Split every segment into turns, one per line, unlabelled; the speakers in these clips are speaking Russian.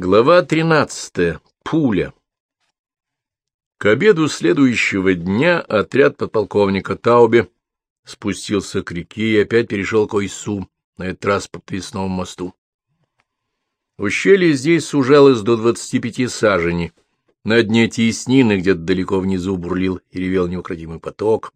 Глава тринадцатая. Пуля. К обеду следующего дня отряд подполковника Таубе спустился к реке и опять перешел к Ойсу, на этот раз по Плесному мосту. Ущелье здесь сужалось до двадцати пяти саженей. На дне теснины где-то далеко внизу бурлил и ревел неукротимый поток.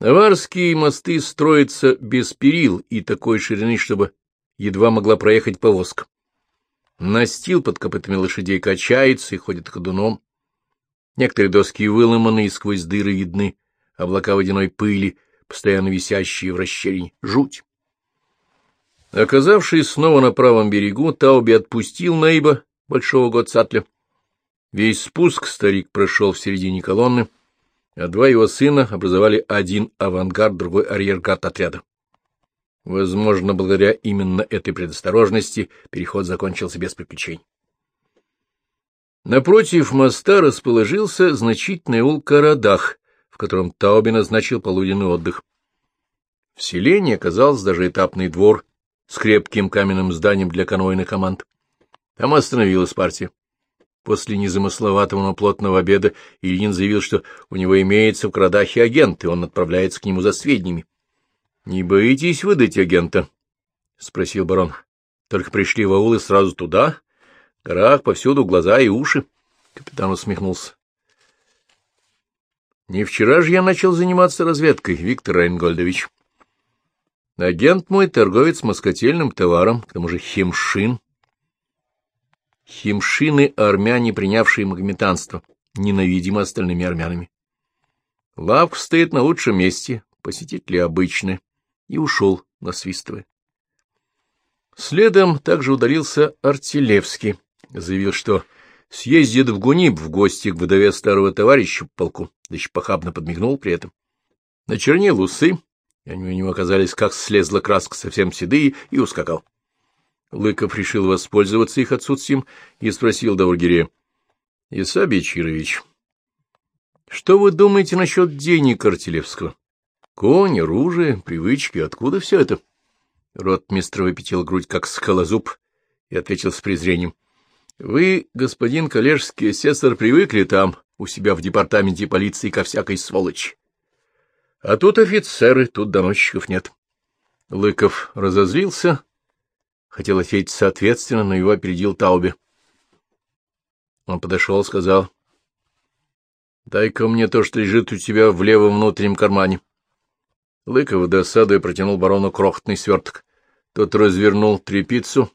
Наварские мосты строятся без перил и такой ширины, чтобы едва могла проехать повозка. Настил под копытами лошадей качается и ходит ходуном. Некоторые доски выломаны, и сквозь дыры видны облака водяной пыли, постоянно висящие в расщелине. Жуть! Оказавшись снова на правом берегу, Тауби отпустил Нейба, большого Гоцатля. Весь спуск старик прошел в середине колонны, а два его сына образовали один авангард, другой арьергард отряда. Возможно, благодаря именно этой предосторожности переход закончился без приключений. Напротив моста расположился значительный улкарадах, в котором Тауби назначил полуденный отдых. В селении оказался даже этапный двор с крепким каменным зданием для конвойных команд. Там остановилась партия. После незамысловатого, но плотного обеда Ильин заявил, что у него имеется в Крадахе агент, и он отправляется к нему за сведениями. — Не боитесь выдать агента? — спросил барон. — Только пришли в аул и сразу туда? Горах повсюду глаза и уши. Капитан усмехнулся. — Не вчера же я начал заниматься разведкой, Виктор Рейнгольдович. Агент мой — торговец москотельным товаром, к тому же химшин. Химшины — армяне, принявшие магометанство, ненавидимы остальными армянами. Лавка стоит на лучшем месте, посетители обычные и ушел, насвистывая. Следом также удалился Артилевский, заявил, что съездит в Гуниб в гости к вдове старого товарища по полку, да еще похабно подмигнул при этом. Начернил усы, и они у него оказались, как слезла краска, совсем седые, и ускакал. Лыков решил воспользоваться их отсутствием и спросил Даургирея. — Исабий Чирович, что вы думаете насчет денег Артилевского? Конь, оружие, привычки, откуда все это? Ротмистр выпятил грудь, как скалозуб, и ответил с презрением. — Вы, господин коллежский асессор, привыкли там, у себя в департаменте полиции, ко всякой сволочи. А тут офицеры, тут доносчиков нет. Лыков разозлился, хотел ответить соответственно, но его опередил Таубе. Он подошел, сказал, — Дай-ка мне то, что лежит у тебя в левом внутреннем кармане. Лыков досадой протянул барону крохотный сверток. Тот развернул трепицу,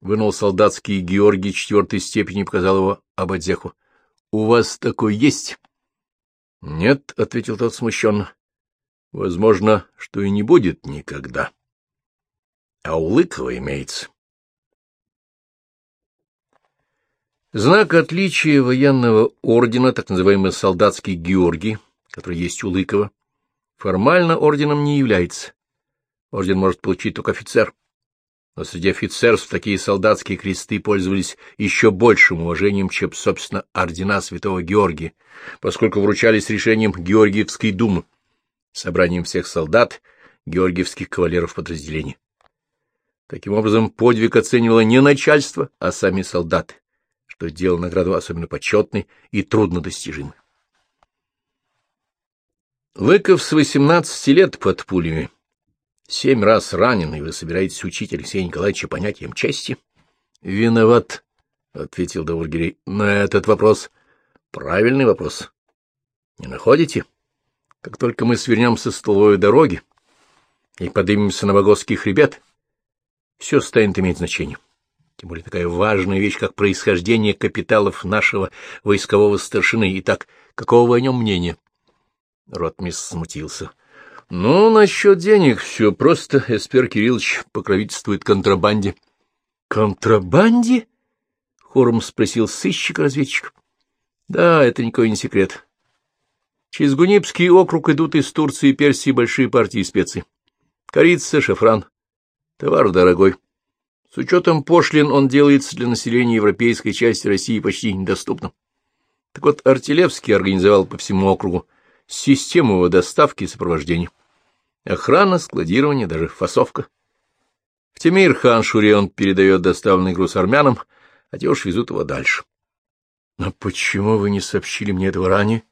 вынул солдатский Георгий четвертой степени и показал его Абадзеху. — У вас такой есть? — Нет, — ответил тот смущенно. — Возможно, что и не будет никогда. А у Лыкова имеется. Знак отличия военного ордена, так называемый солдатский Георгий, который есть у Лыкова, формально орденом не является. Орден может получить только офицер. Но среди офицерств такие солдатские кресты пользовались еще большим уважением, чем, собственно, ордена святого Георгия, поскольку вручались решением Георгиевской думы, собранием всех солдат, георгиевских кавалеров подразделения. Таким образом, подвиг оценивало не начальство, а сами солдаты, что делало награду особенно почетной и труднодостижимой. Лыков с восемнадцати лет под пулями. Семь раз ранен, и вы собираетесь учить Алексея Николаевича понятием чести? — Виноват, — ответил Даургирей. — На этот вопрос правильный вопрос. Не находите? Как только мы свернем со столовой дороги и поднимемся на Вагосский хребет, все станет иметь значение. Тем более такая важная вещь, как происхождение капиталов нашего войскового старшины. Итак, какого о нем мнения? Ротмис смутился. — Ну, насчет денег все просто. Эспер Кириллович покровительствует контрабанде. — Контрабанде? — хором спросил сыщик-разведчик. — Да, это никакой не секрет. Через Гунипский округ идут из Турции и Персии большие партии специй. Корица, шафран. Товар дорогой. С учетом пошлин он делается для населения европейской части России почти недоступным. Так вот, Артилевский организовал по всему округу систему его доставки и сопровождения. Охрана, складирование, даже фасовка. В Темир-хан Шуре он передает доставленный груз армянам, а те уж везут его дальше. — Но почему вы не сообщили мне этого ранее?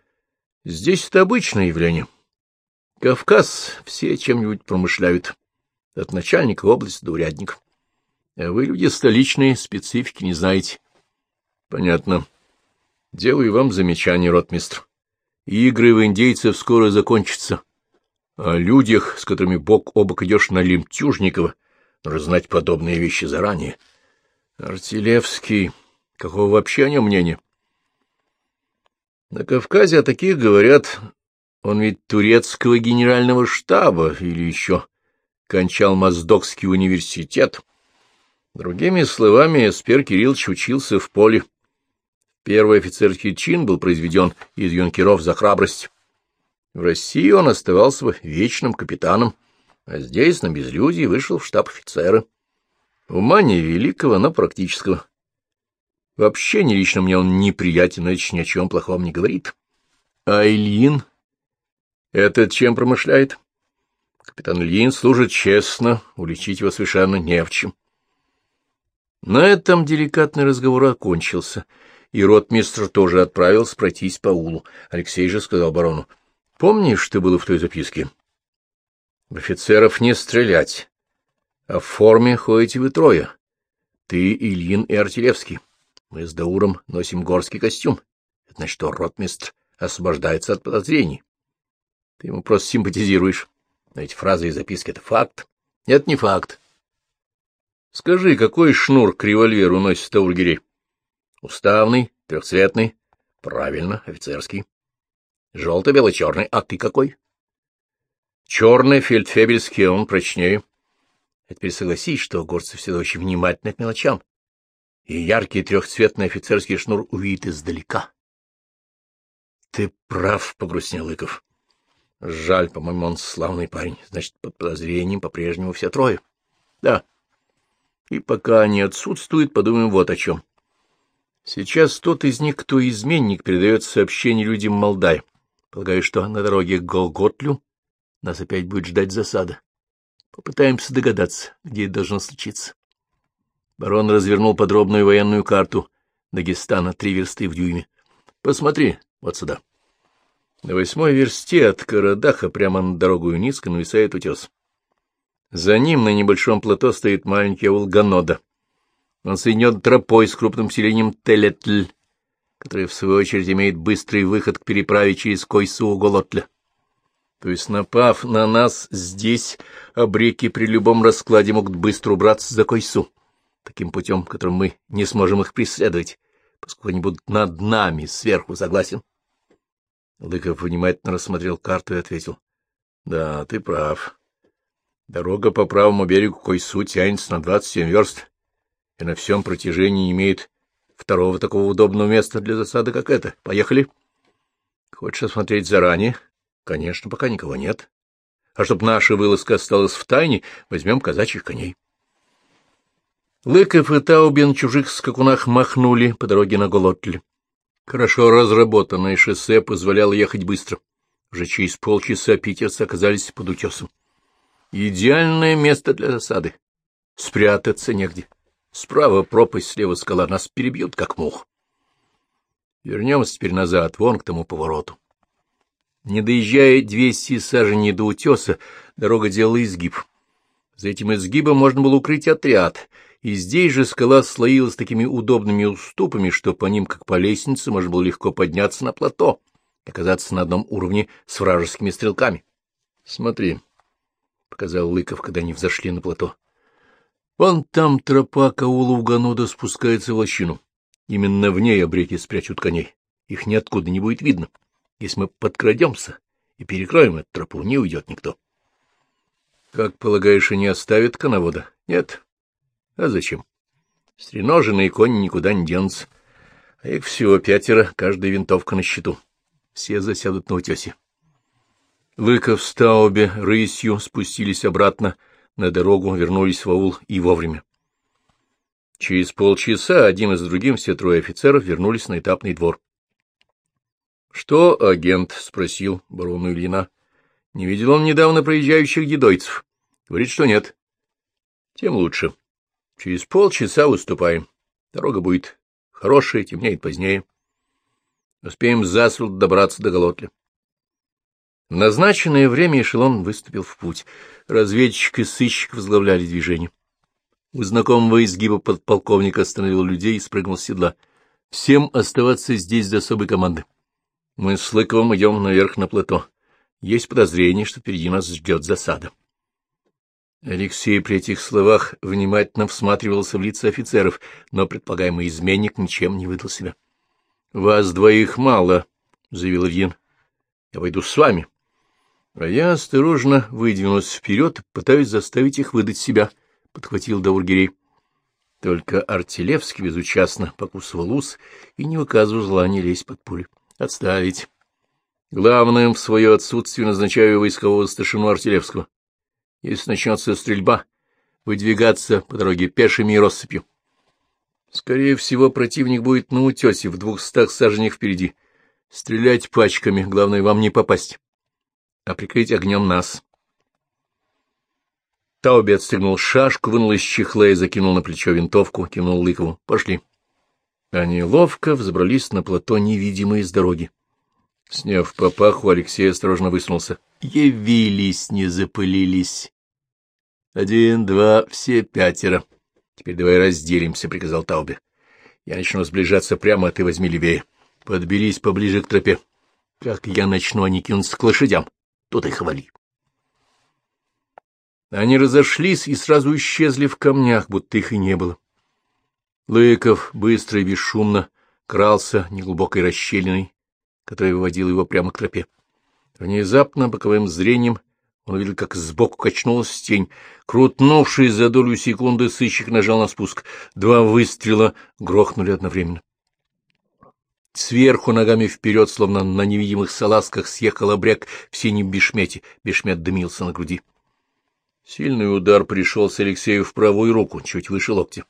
— Здесь это обычное явление. Кавказ все чем-нибудь промышляют, от начальника области до урядника. А вы, люди столичные, специфики не знаете. — Понятно. Делаю вам замечание, ротмистр. Игры в индейцев скоро закончатся. О людях, с которыми бок о бок идешь на Лемтюжникова, нужно знать подобные вещи заранее. Артилевский, какого вообще о нем мнения? На Кавказе о таких говорят, он ведь турецкого генерального штаба или еще кончал Моздокский университет. Другими словами, Эспер Кириллович учился в поле. Первый офицерский чин был произведен из юнкеров за храбрость. В России он оставался вечным капитаном, а здесь, на безлюдии, вышел в штаб офицера. Ума не великого, но практического. Вообще не лично мне он неприятен, но ни о чем плохом не говорит. А Ильин? Этот чем промышляет? Капитан Ильин служит честно, уличить его совершенно не в чем. На этом деликатный разговор окончился, и ротмистр тоже отправился пройтись по улу. Алексей же сказал барону, — Помнишь, что было в той записке? — В офицеров не стрелять. А в форме ходите вы трое. Ты, Ильин и Артилевский. Мы с Дауром носим горский костюм. Это значит, что ротмистр освобождается от подозрений. Ты ему просто симпатизируешь. Но эти фразы и записки — это факт. Нет, не факт. Скажи, какой шнур к револьверу носит Таургирей? Уставный, трехцветный. Правильно, офицерский. Желто-бело-черный. А ты какой? Черный, фельдфебельский, он прочнее. А теперь согласись, что горцы всегда очень внимательны к мелочам, и яркий трехцветный офицерский шнур увидит издалека. — Ты прав, — погрустнел Лыков. — Жаль, по-моему, он славный парень. Значит, под подозрением по-прежнему все трое. — Да. И пока они отсутствуют, подумаем вот о чем. Сейчас тот из них, кто изменник, передает сообщение людям Молдай. Полагаю, что на дороге к Голготлю нас опять будет ждать засада. Попытаемся догадаться, где это должно случиться. Барон развернул подробную военную карту Дагестана, три версты в дюйме. Посмотри, вот сюда. На восьмой версте от Карадаха прямо на дорогу низко нависает утес. За ним на небольшом плато стоит маленький аул Ганода. Он соединен тропой с крупным селением Телетль, которое, в свою очередь, имеет быстрый выход к переправе через Койсу-Голотля. То есть, напав на нас здесь, обреки при любом раскладе могут быстро убраться за Койсу, таким путем, которым мы не сможем их преследовать, поскольку они будут над нами, сверху, согласен? Лыков внимательно рассмотрел карту и ответил. — Да, ты прав. Дорога по правому берегу Койсу тянется на двадцать семь верст, и на всем протяжении имеет второго такого удобного места для засады, как это. Поехали. Хочешь осмотреть заранее? Конечно, пока никого нет. А чтоб наша вылазка осталась в тайне, возьмем казачьих коней. Лыков и Тауби на чужих скакунах махнули по дороге на Голотль. Хорошо разработанное шоссе позволяло ехать быстро. Уже через полчаса питерцы оказались под утесом. Идеальное место для засады. Спрятаться негде. Справа пропасть, слева скала. Нас перебьют, как мух. Вернемся теперь назад, вон к тому повороту. Не доезжая двести саженей до утеса, дорога делала изгиб. За этим изгибом можно было укрыть отряд — и здесь же скала слоилась такими удобными уступами, что по ним, как по лестнице, можно было легко подняться на плато оказаться на одном уровне с вражескими стрелками. — Смотри, — показал Лыков, когда они взошли на плато. — Вон там тропа Каула Угануда спускается в лощину. Именно в ней обреки спрячут коней. Их ниоткуда не будет видно. Если мы подкрадемся и перекроем эту тропу, не уйдет никто. — Как полагаешь, они оставят коновода? — Нет. А зачем? Стреноженные кони никуда не денутся. А их всего пятеро, каждая винтовка на счету. Все засядут на утесе. Лыков с Таубе рысью спустились обратно на дорогу, вернулись в аул и вовремя. Через полчаса один из другим все трое офицеров вернулись на этапный двор. — Что, агент? — спросил барону Ильина. — Не видел он недавно проезжающих едойцев? — Говорит, что нет. — Тем лучше. Через полчаса выступаем. Дорога будет хорошая, темнеет позднее. Успеем засветло добраться до Голотля. Назначенное время эшелон выступил в путь. Разведчик и сыщик возглавляли движение. У знакомого изгиба подполковника остановил людей и спрыгнул с седла. Всем оставаться здесь до особой команды. Мы с Лыковым идем наверх на плато. Есть подозрение, что впереди нас ждет засада. Алексей при этих словах внимательно всматривался в лица офицеров, но предполагаемый изменник ничем не выдал себя. — Вас двоих мало, — заявил Ильин. — Я пойду с вами. А я осторожно выдвинулся вперед, пытаюсь заставить их выдать себя, — подхватил Даургирей. Только Артилевский безучастно покусывал ус и не выказывал желания лезть под пули. — Отставить. Главным в свое отсутствие назначаю войскового старшину Артилевского. Если начнется стрельба, выдвигаться по дороге пешими и россыпью. Скорее всего, противник будет на утесе в двухстах саженях впереди. Стрелять пачками, главное вам не попасть, а прикрыть огнем нас. Тауби отстегнул шашку, вынул из чехла и закинул на плечо винтовку, кивнул Лыкову. Пошли. Они ловко взобрались на плато, невидимые с дороги. Сняв папаху, Алексей осторожно высунулся. Явились, не запылились. Один, два, все пятеро. Теперь давай разделимся, — приказал Таубе. Я начну сближаться прямо, а ты возьми левее. Подберись поближе к тропе. Как я начну, они кинутся к лошадям. Тут их вали. Они разошлись и сразу исчезли в камнях, будто их и не было. Лыков быстро и бесшумно крался неглубокой расщелиной которая выводила его прямо к тропе. Внезапно боковым зрением он увидел, как сбоку качнулась тень. Крутнувшись за долю секунды, сыщик нажал на спуск. Два выстрела грохнули одновременно. Сверху ногами вперед, словно на невидимых салазках, съехал обряк в синем бешмете. Бешмет дымился на груди. Сильный удар пришелся Алексею в правую руку, чуть выше локтя.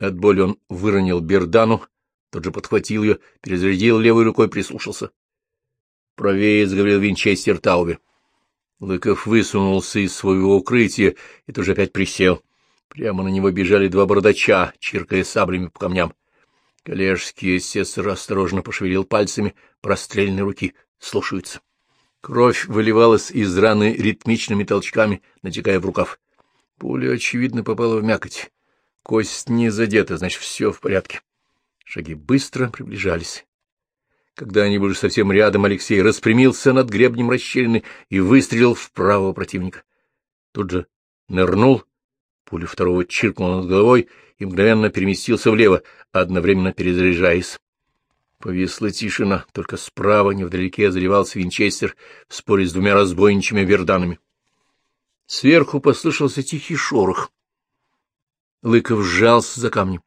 От боли он выронил бердану, тот же подхватил ее, перезарядил левой рукой, прислушался. Правее заговорил винчестер Таубе. Лыков высунулся из своего укрытия и тоже опять присел. Прямо на него бежали два бородача, чиркая саблями по камням. Коллежский сестр осторожно пошевелил пальцами прострельной руки. Слушаются. Кровь выливалась из раны ритмичными толчками, натекая в рукав. Пуля, очевидно, попала в мякоть. Кость не задета, значит, все в порядке. Шаги быстро приближались. Когда они были совсем рядом, Алексей распрямился над гребнем расщелины и выстрелил в правого противника. Тут же нырнул, пуля второго чиркнула над головой и мгновенно переместился влево, одновременно перезаряжаясь. Повисла тишина, только справа невдалеке заливался винчестер в споре с двумя разбойничьими верданами. Сверху послышался тихий шорох. Лыков сжался за камнем.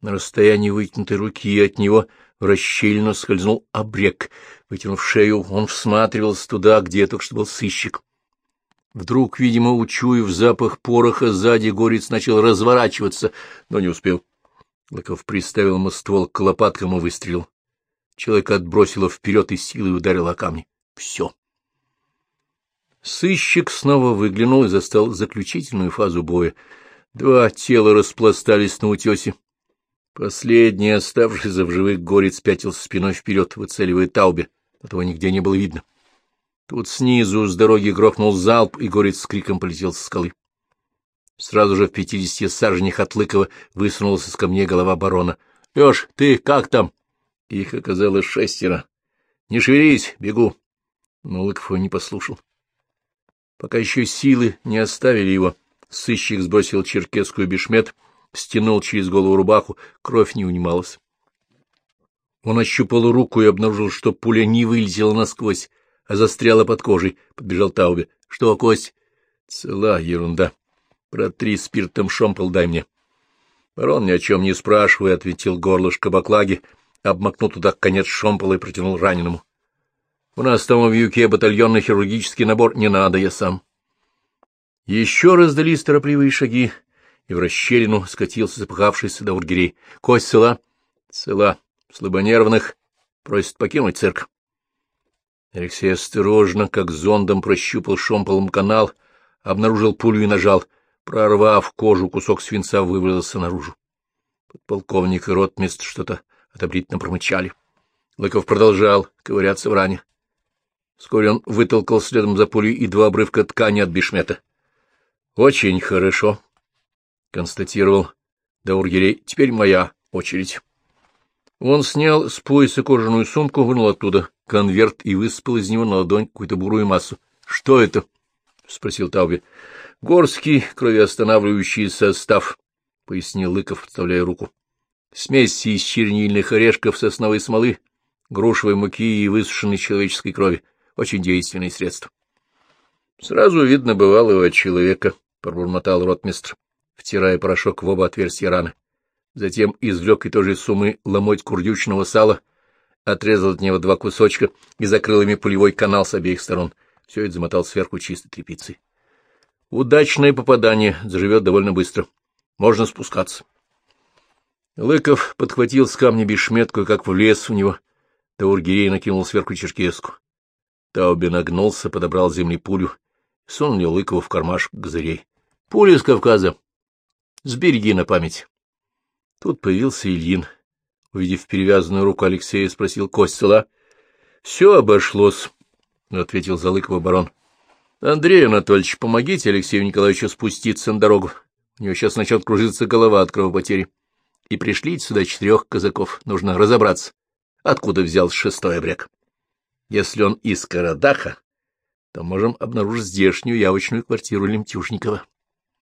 На расстоянии вытянутой руки от него в расщелину скользнул обрек. Вытянув шею, он всматривался туда, где только что был сыщик. Вдруг, видимо, учуяв запах пороха, сзади горец начал разворачиваться, но не успел. Лыков приставил ему ствол к лопаткам и выстрелил. Человек отбросило вперед и силой ударил о камни. Все. Сыщик снова выглянул и застал заключительную фазу боя. Два тела распластались на утесе. Последний, оставшийся в живых, горец пятился спиной вперед, выцеливая таубе. Этого нигде не было видно. Тут снизу с дороги грохнул залп, и горец с криком полетел со скалы. Сразу же в пятидесяти саженях от Лыкова высунулась из камней голова барона. — Леш, ты как там? Их оказалось шестеро. — Не шевелись, бегу. Но Лыков его не послушал. Пока еще силы не оставили его, сыщик сбросил черкесскую бешмет — стянул через голову рубаху, кровь не унималась. Он ощупал руку и обнаружил, что пуля не вылетела насквозь, застряла под кожей. Подбежал Таубе. — Что, кость? — Цела ерунда. Протри спиртом шомпол дай мне. Барон ни о чем не спрашивая, ответил горлышко баклаги, обмакнул туда конец шомпола и протянул раненому. — У нас там в юке батальонный хирургический набор, не надо, я сам. Еще раздались торопливые шаги, и в расщелину скатился запыхавшийся до ургерей. — Кость цела? — Цела. Слабонервных. Просит покинуть цирк. Алексей осторожно, как зондом, прощупал шомполом канал, обнаружил пулю и нажал. Прорвав кожу, кусок свинца вывалился наружу. Подполковник и ротмистр что-то одобрительно промычали. Лыков продолжал ковыряться в ране. Вскоре он вытолкал следом за пулей и два обрывка ткани от бишмета. — Очень хорошо, — констатировал Даургерей. — Теперь моя очередь. Он снял с пояса кожаную сумку, вынул оттуда конверт и высыпал из него на ладонь какую-то бурую массу. — Что это? — спросил Тауби. — Горский кровеостанавливающий состав, — пояснил Лыков, подставляя руку. — Смесь из чернильных орешков, сосновой смолы, грушевой муки и высушенной человеческой крови. Очень действенное средство. — Сразу видно бывалого человека, — пробормотал ротмистр, втирая порошок в оба отверстия раны. Затем извлек и той суммы ломоть курдючного сала, отрезал от него два кусочка и закрыл ими пулевой канал с обеих сторон. Все это замотал сверху чистой тряпицей. Удачное попадание, заживет довольно быстро. Можно спускаться. Лыков подхватил с камня бешметку, как в лес у него. Таургирей накинул сверху черкеску. Тауби нагнулся, подобрал земли пулю, сунул ее Лыкову в кармашек газырей. — Пуля с Кавказа. Сбереги на память. Тут появился Ильин. Увидев перевязанную руку Алексея, спросил Костела. — Все обошлось, — ответил Залыкова барон. — Андрей Анатольевич, помогите Алексею Николаевичу спуститься на дорогу. У него сейчас начнет кружиться голова от кровопотери. И пришлите сюда четырех казаков. Нужно разобраться, откуда взялся шестой обрек. Если он из Карадаха, то можем обнаружить здешнюю явочную квартиру Лемтюшникова.